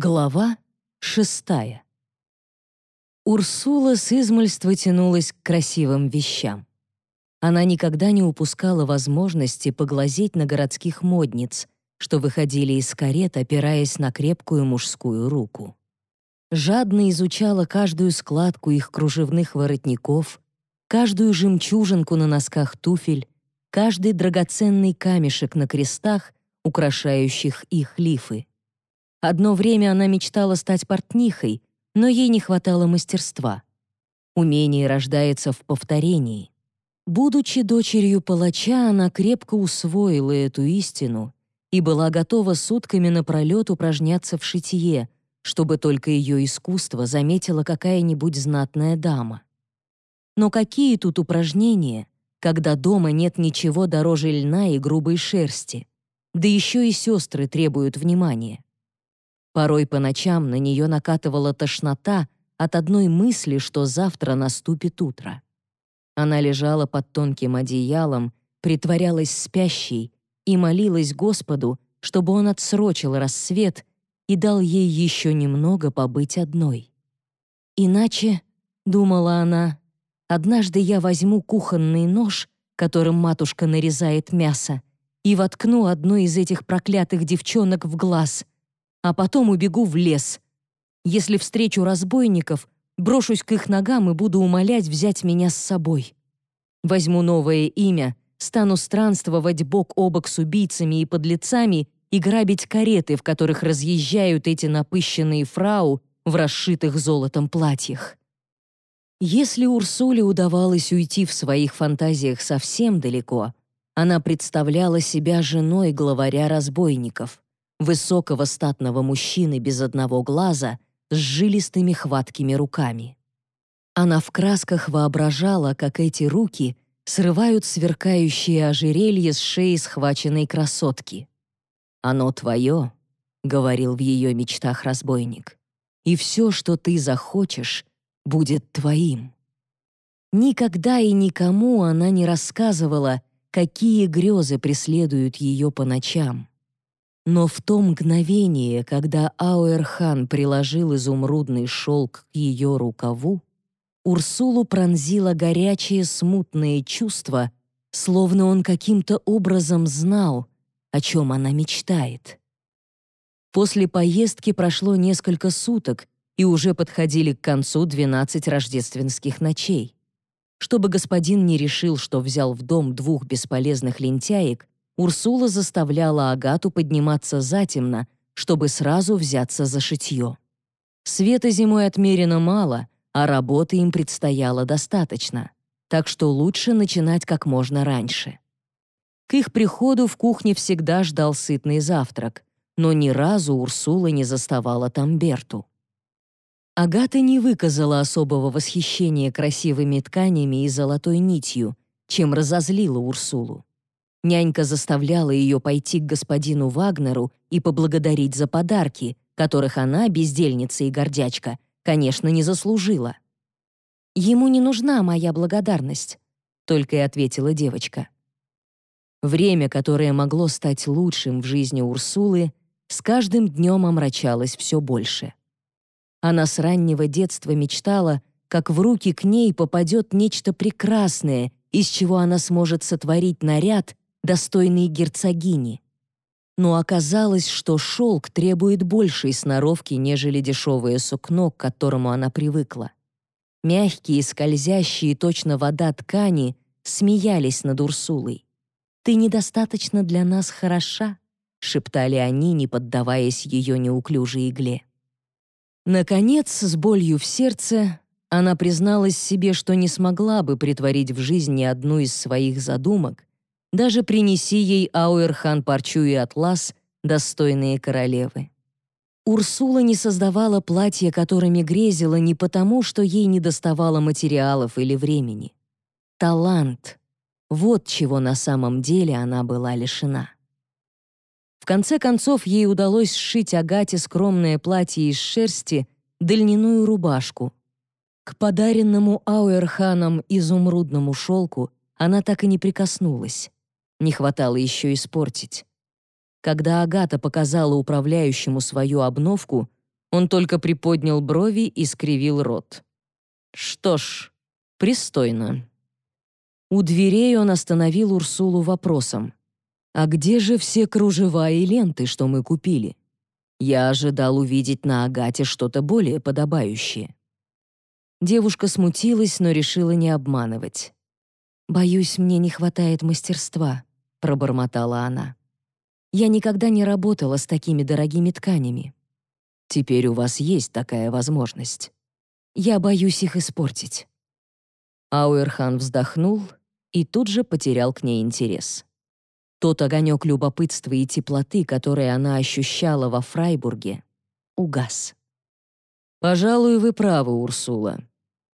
Глава шестая. Урсула с измольства тянулась к красивым вещам. Она никогда не упускала возможности поглазеть на городских модниц, что выходили из карет, опираясь на крепкую мужскую руку. Жадно изучала каждую складку их кружевных воротников, каждую жемчужинку на носках туфель, каждый драгоценный камешек на крестах, украшающих их лифы. Одно время она мечтала стать портнихой, но ей не хватало мастерства. Умение рождается в повторении. Будучи дочерью палача, она крепко усвоила эту истину и была готова сутками напролет упражняться в шитье, чтобы только ее искусство заметила какая-нибудь знатная дама. Но какие тут упражнения, когда дома нет ничего дороже льна и грубой шерсти, да еще и сестры требуют внимания. Порой по ночам на нее накатывала тошнота от одной мысли, что завтра наступит утро. Она лежала под тонким одеялом, притворялась спящей и молилась Господу, чтобы он отсрочил рассвет и дал ей еще немного побыть одной. «Иначе, — думала она, — однажды я возьму кухонный нож, которым матушка нарезает мясо, и воткну одной из этих проклятых девчонок в глаз — а потом убегу в лес. Если встречу разбойников, брошусь к их ногам и буду умолять взять меня с собой. Возьму новое имя, стану странствовать бок о бок с убийцами и подлецами и грабить кареты, в которых разъезжают эти напыщенные фрау в расшитых золотом платьях. Если Урсуле удавалось уйти в своих фантазиях совсем далеко, она представляла себя женой главаря разбойников высокого статного мужчины без одного глаза с жилистыми хваткими руками. Она в красках воображала, как эти руки срывают сверкающие ожерелье с шеи схваченной красотки. «Оно твое», — говорил в ее мечтах разбойник, «и все, что ты захочешь, будет твоим». Никогда и никому она не рассказывала, какие грезы преследуют ее по ночам. Но в то мгновение, когда Ауэрхан приложил изумрудный шелк к ее рукаву, Урсулу пронзило горячее смутное чувство, словно он каким-то образом знал, о чем она мечтает. После поездки прошло несколько суток, и уже подходили к концу 12 рождественских ночей. Чтобы господин не решил, что взял в дом двух бесполезных лентяек, Урсула заставляла Агату подниматься затемно, чтобы сразу взяться за шитье. Света зимой отмерено мало, а работы им предстояло достаточно, так что лучше начинать как можно раньше. К их приходу в кухне всегда ждал сытный завтрак, но ни разу Урсула не заставала там Берту. Агата не выказала особого восхищения красивыми тканями и золотой нитью, чем разозлила Урсулу. Нянька заставляла ее пойти к господину Вагнеру и поблагодарить за подарки, которых она, бездельница и гордячка, конечно, не заслужила. «Ему не нужна моя благодарность», — только и ответила девочка. Время, которое могло стать лучшим в жизни Урсулы, с каждым днем омрачалось все больше. Она с раннего детства мечтала, как в руки к ней попадет нечто прекрасное, из чего она сможет сотворить наряд, достойные герцогини. Но оказалось, что шелк требует большей сноровки, нежели дешевое сукно, к которому она привыкла. Мягкие, скользящие, точно вода ткани смеялись над Урсулой. «Ты недостаточно для нас хороша», — шептали они, не поддаваясь ее неуклюжей игле. Наконец, с болью в сердце, она призналась себе, что не смогла бы притворить в жизнь ни одну из своих задумок, даже принеси ей Ауэрхан парчу и атлас, достойные королевы. Урсула не создавала платья, которыми грезила не потому, что ей не доставало материалов или времени. Талант — вот чего на самом деле она была лишена. В конце концов, ей удалось сшить Агате скромное платье из шерсти, дальняную рубашку. К подаренному Ауэрханом изумрудному шелку она так и не прикоснулась. Не хватало еще испортить. Когда Агата показала управляющему свою обновку, Он только приподнял брови и скривил рот. «Что ж, пристойно». У дверей он остановил Урсулу вопросом. «А где же все кружева и ленты, что мы купили? Я ожидал увидеть на Агате что-то более подобающее». Девушка смутилась, но решила не обманывать. «Боюсь, мне не хватает мастерства», — пробормотала она. «Я никогда не работала с такими дорогими тканями. Теперь у вас есть такая возможность. Я боюсь их испортить». Ауэрхан вздохнул и тут же потерял к ней интерес. Тот огонек любопытства и теплоты, который она ощущала во Фрайбурге, угас. «Пожалуй, вы правы, Урсула.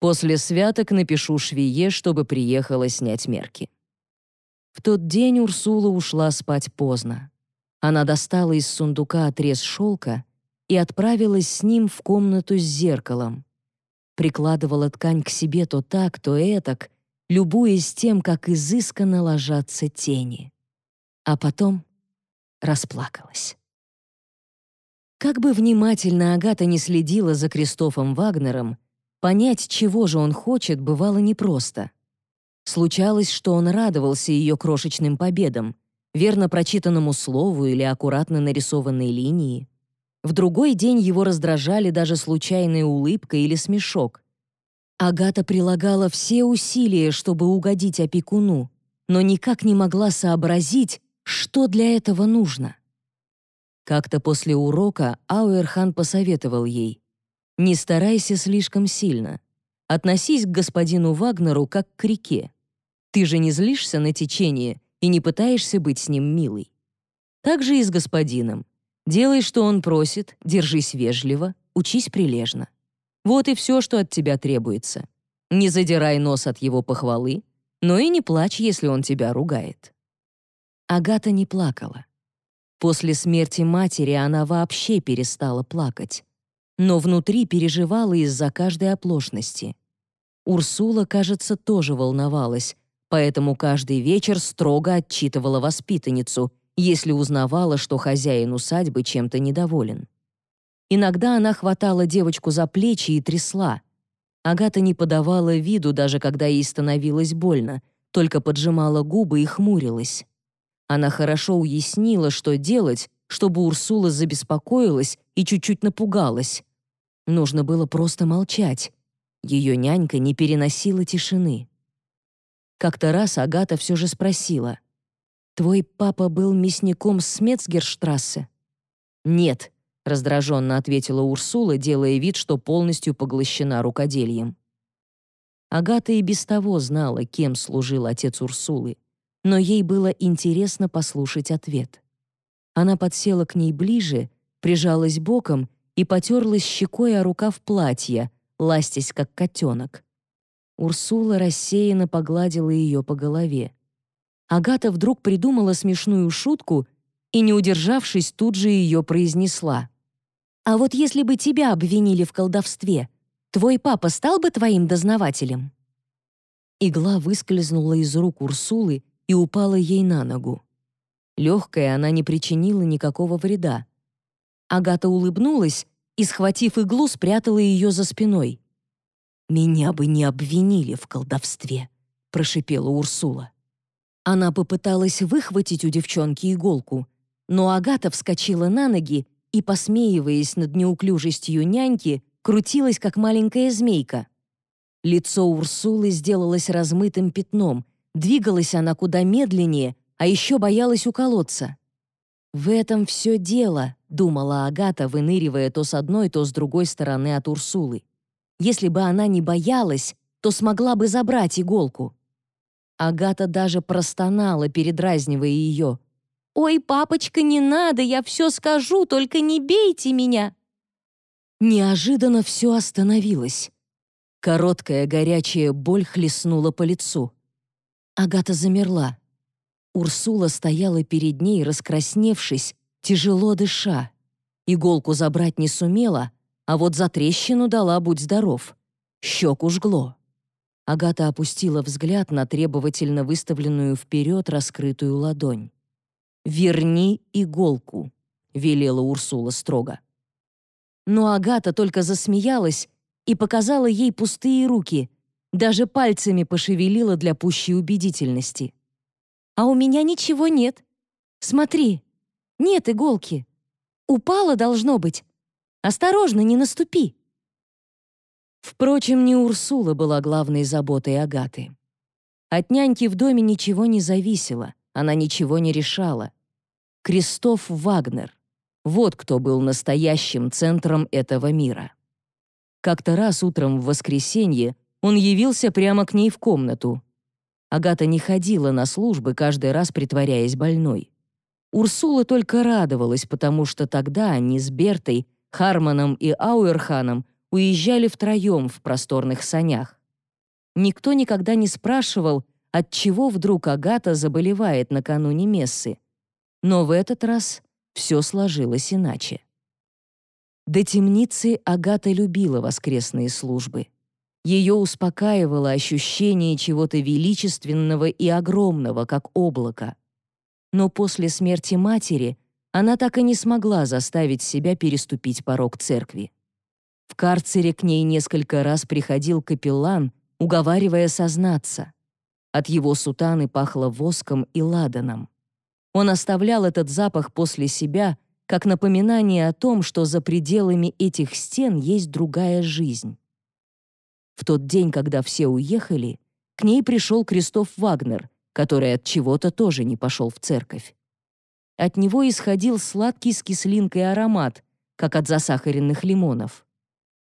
После святок напишу швее, чтобы приехала снять мерки». В тот день Урсула ушла спать поздно. Она достала из сундука отрез шелка и отправилась с ним в комнату с зеркалом. Прикладывала ткань к себе то так, то этак, любуясь тем, как изысканно ложатся тени. А потом расплакалась. Как бы внимательно Агата не следила за Кристофом Вагнером, понять, чего же он хочет, бывало непросто. Случалось, что он радовался ее крошечным победам, верно прочитанному слову или аккуратно нарисованной линии. В другой день его раздражали даже случайная улыбка или смешок. Агата прилагала все усилия, чтобы угодить опекуну, но никак не могла сообразить, что для этого нужно. Как-то после урока Ауэрхан посоветовал ей «Не старайся слишком сильно. Относись к господину Вагнеру как к реке. Ты же не злишься на течение и не пытаешься быть с ним милой. Так же и с господином. Делай, что он просит, держись вежливо, учись прилежно. Вот и все, что от тебя требуется. Не задирай нос от его похвалы, но и не плачь, если он тебя ругает. Агата не плакала. После смерти матери она вообще перестала плакать, но внутри переживала из-за каждой оплошности. Урсула, кажется, тоже волновалась, поэтому каждый вечер строго отчитывала воспитанницу, если узнавала, что хозяин усадьбы чем-то недоволен. Иногда она хватала девочку за плечи и трясла. Агата не подавала виду, даже когда ей становилось больно, только поджимала губы и хмурилась. Она хорошо уяснила, что делать, чтобы Урсула забеспокоилась и чуть-чуть напугалась. Нужно было просто молчать. Ее нянька не переносила тишины. Как-то раз Агата все же спросила. «Твой папа был мясником с Мецгерштрассе?» «Нет», — раздраженно ответила Урсула, делая вид, что полностью поглощена рукоделием. Агата и без того знала, кем служил отец Урсулы, но ей было интересно послушать ответ. Она подсела к ней ближе, прижалась боком и потерлась щекой о рукав платья, ластясь как котенок. Урсула рассеянно погладила ее по голове. Агата вдруг придумала смешную шутку и, не удержавшись, тут же ее произнесла. А вот если бы тебя обвинили в колдовстве, твой папа стал бы твоим дознавателем?» Игла выскользнула из рук Урсулы и упала ей на ногу. Легкая она не причинила никакого вреда. Агата улыбнулась и, схватив иглу, спрятала ее за спиной. «Меня бы не обвинили в колдовстве», — прошипела Урсула. Она попыталась выхватить у девчонки иголку, но Агата вскочила на ноги и, посмеиваясь над неуклюжестью няньки, крутилась, как маленькая змейка. Лицо Урсулы сделалось размытым пятном, двигалась она куда медленнее, а еще боялась уколоться. «В этом все дело», — думала Агата, выныривая то с одной, то с другой стороны от Урсулы. «Если бы она не боялась, то смогла бы забрать иголку». Агата даже простонала, передразнивая ее. «Ой, папочка, не надо, я все скажу, только не бейте меня!» Неожиданно все остановилось. Короткая горячая боль хлестнула по лицу. Агата замерла. Урсула стояла перед ней, раскрасневшись, тяжело дыша. Иголку забрать не сумела, а вот за трещину дала «Будь здоров». Щеку жгло. Агата опустила взгляд на требовательно выставленную вперед раскрытую ладонь. «Верни иголку», — велела Урсула строго. Но Агата только засмеялась и показала ей пустые руки, даже пальцами пошевелила для пущей убедительности. «А у меня ничего нет. Смотри, нет иголки. Упала, должно быть. Осторожно, не наступи». Впрочем, не Урсула была главной заботой Агаты. От няньки в доме ничего не зависело, она ничего не решала. Кристоф Вагнер. Вот кто был настоящим центром этого мира. Как-то раз утром в воскресенье он явился прямо к ней в комнату. Агата не ходила на службы, каждый раз притворяясь больной. Урсула только радовалась, потому что тогда они с Бертой, Харманом и Ауэрханом уезжали втроем в просторных санях. Никто никогда не спрашивал, от чего вдруг Агата заболевает накануне мессы. Но в этот раз все сложилось иначе. До темницы Агата любила воскресные службы. Ее успокаивало ощущение чего-то величественного и огромного, как облако. Но после смерти матери она так и не смогла заставить себя переступить порог церкви. В карцере к ней несколько раз приходил капеллан, уговаривая сознаться. От его сутаны пахло воском и ладаном. Он оставлял этот запах после себя, как напоминание о том, что за пределами этих стен есть другая жизнь. В тот день, когда все уехали, к ней пришел Кристоф Вагнер, который от чего-то тоже не пошел в церковь. От него исходил сладкий с кислинкой аромат, как от засахаренных лимонов.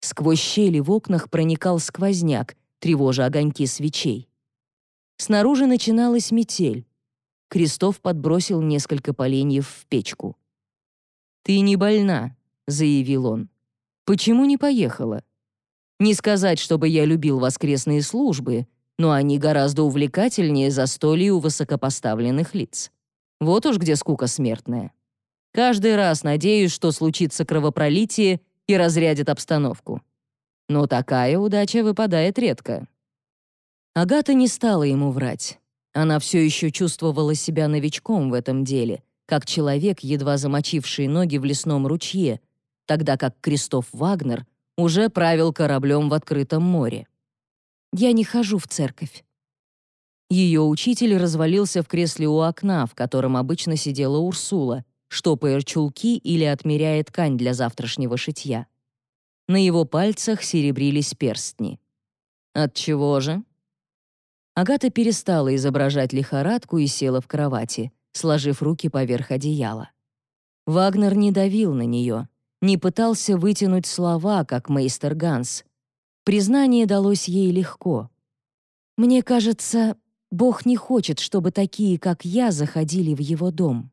Сквозь щели в окнах проникал сквозняк, тревожа огоньки свечей. Снаружи начиналась метель. Крестов подбросил несколько поленьев в печку. «Ты не больна», — заявил он. «Почему не поехала?» «Не сказать, чтобы я любил воскресные службы, но они гораздо увлекательнее застолий у высокопоставленных лиц. Вот уж где скука смертная. Каждый раз надеюсь, что случится кровопролитие и разрядит обстановку. Но такая удача выпадает редко. Агата не стала ему врать. Она все еще чувствовала себя новичком в этом деле, как человек, едва замочивший ноги в лесном ручье, тогда как Кристоф Вагнер уже правил кораблем в открытом море. «Я не хожу в церковь». Ее учитель развалился в кресле у окна, в котором обычно сидела Урсула, штопая чулки или отмеряя ткань для завтрашнего шитья. На его пальцах серебрились перстни. От чего же? Агата перестала изображать лихорадку и села в кровати, сложив руки поверх одеяла. Вагнер не давил на нее, не пытался вытянуть слова, как мейстер Ганс. Признание далось ей легко. «Мне кажется, Бог не хочет, чтобы такие, как я, заходили в его дом».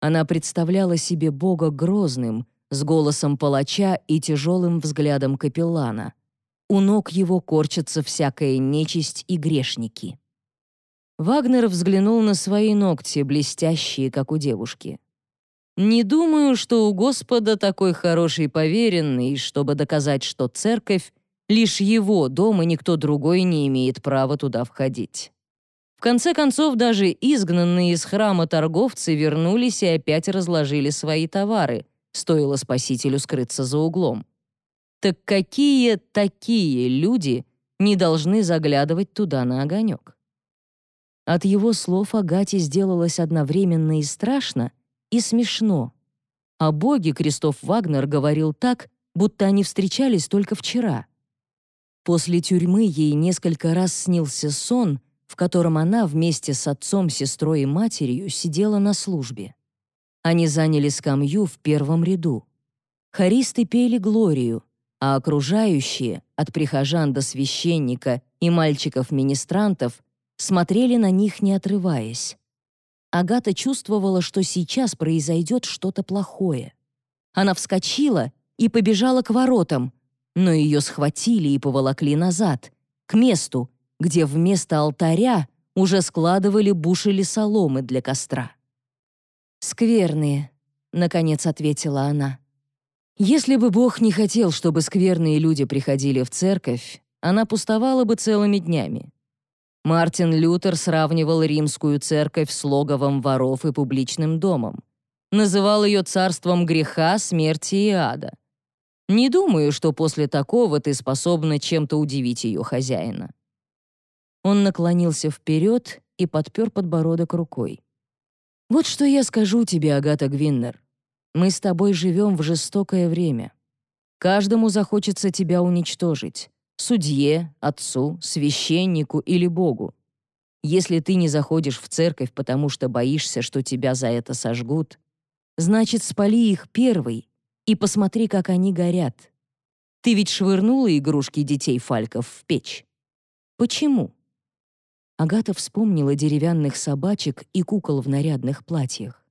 Она представляла себе Бога грозным, с голосом палача и тяжелым взглядом капеллана — у ног его корчится всякая нечисть и грешники. Вагнер взглянул на свои ногти, блестящие, как у девушки. «Не думаю, что у Господа такой хороший поверенный, чтобы доказать, что церковь — лишь его дом, и никто другой не имеет права туда входить». В конце концов, даже изгнанные из храма торговцы вернулись и опять разложили свои товары, стоило спасителю скрыться за углом. Так какие такие люди не должны заглядывать туда на огонек? От его слов Агате сделалось одновременно и страшно, и смешно. О боге Кристоф Вагнер говорил так, будто они встречались только вчера. После тюрьмы ей несколько раз снился сон, в котором она вместе с отцом, сестрой и матерью сидела на службе. Они заняли скамью в первом ряду. Хористы пели Глорию, а окружающие, от прихожан до священника и мальчиков-министрантов, смотрели на них, не отрываясь. Агата чувствовала, что сейчас произойдет что-то плохое. Она вскочила и побежала к воротам, но ее схватили и поволокли назад, к месту, где вместо алтаря уже складывали бушели соломы для костра. «Скверные», — наконец ответила она. Если бы Бог не хотел, чтобы скверные люди приходили в церковь, она пустовала бы целыми днями. Мартин Лютер сравнивал римскую церковь с логовом воров и публичным домом. Называл ее царством греха, смерти и ада. Не думаю, что после такого ты способна чем-то удивить ее хозяина». Он наклонился вперед и подпер подбородок рукой. «Вот что я скажу тебе, Агата Гвиннер. Мы с тобой живем в жестокое время. Каждому захочется тебя уничтожить. Судье, отцу, священнику или Богу. Если ты не заходишь в церковь, потому что боишься, что тебя за это сожгут, значит, спали их первый и посмотри, как они горят. Ты ведь швырнула игрушки детей Фальков в печь. Почему? Агата вспомнила деревянных собачек и кукол в нарядных платьях.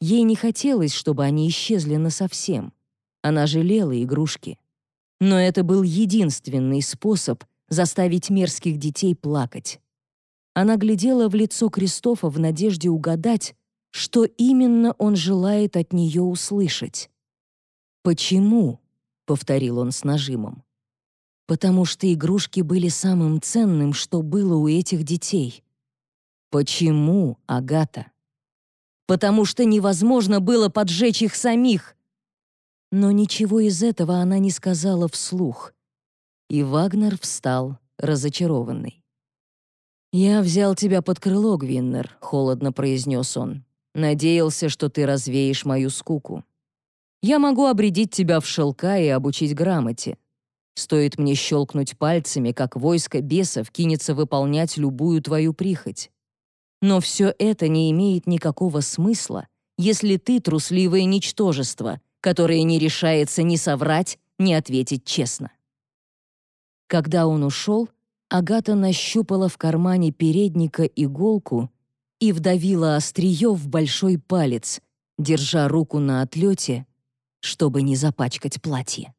Ей не хотелось, чтобы они исчезли насовсем. Она жалела игрушки. Но это был единственный способ заставить мерзких детей плакать. Она глядела в лицо Кристофа в надежде угадать, что именно он желает от нее услышать. «Почему?» — повторил он с нажимом. «Потому что игрушки были самым ценным, что было у этих детей». «Почему, Агата?» «Потому что невозможно было поджечь их самих!» Но ничего из этого она не сказала вслух. И Вагнер встал, разочарованный. «Я взял тебя под крыло, Гвиннер», — холодно произнес он. «Надеялся, что ты развеешь мою скуку. Я могу обредить тебя в шелка и обучить грамоте. Стоит мне щелкнуть пальцами, как войско бесов кинется выполнять любую твою прихоть. Но все это не имеет никакого смысла, если ты трусливое ничтожество, которое не решается ни соврать, ни ответить честно». Когда он ушел, Агата нащупала в кармане передника иголку и вдавила острие в большой палец, держа руку на отлете, чтобы не запачкать платье.